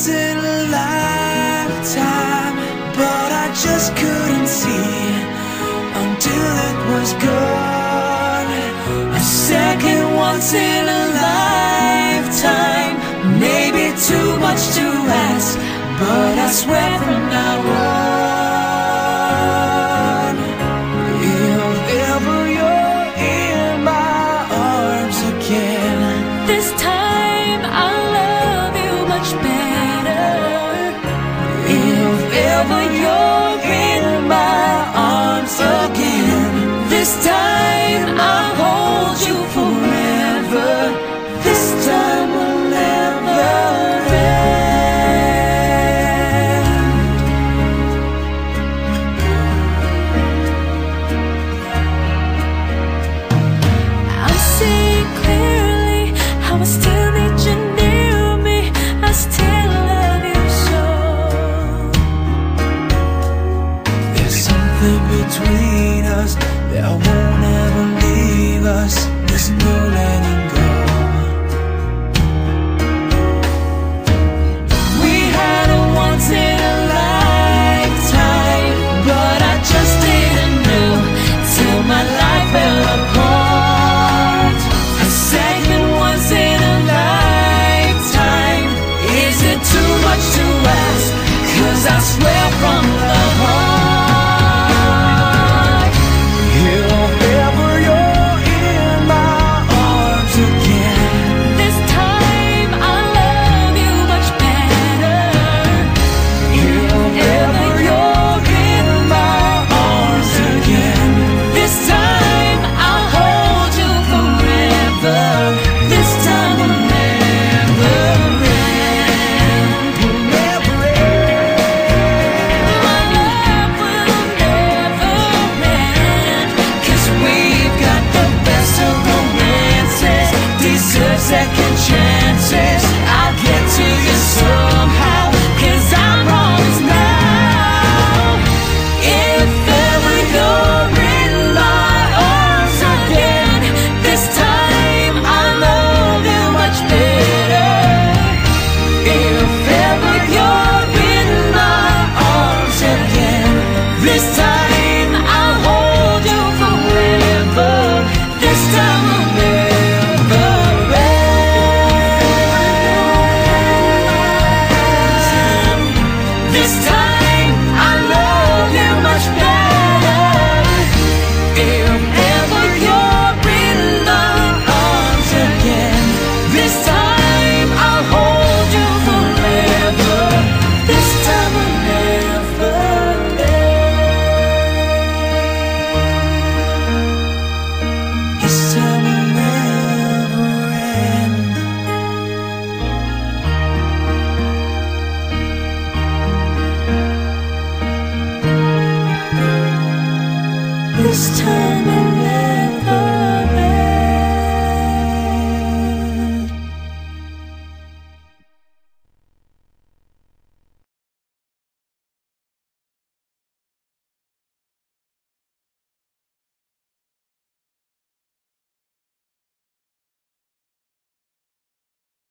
once in a lifetime, but I just couldn't see until it was gone. A second once in a this time I'll hold you forever. This time will never end. I'm seeing clearly how I still Something between us that won't ever leave us. There's no letting go. We had a once in a lifetime, but I just didn't know till my life fell apart. A second once in a lifetime, is it too much to ask? Cause I swear from second chances. I'll get to you This time this time and never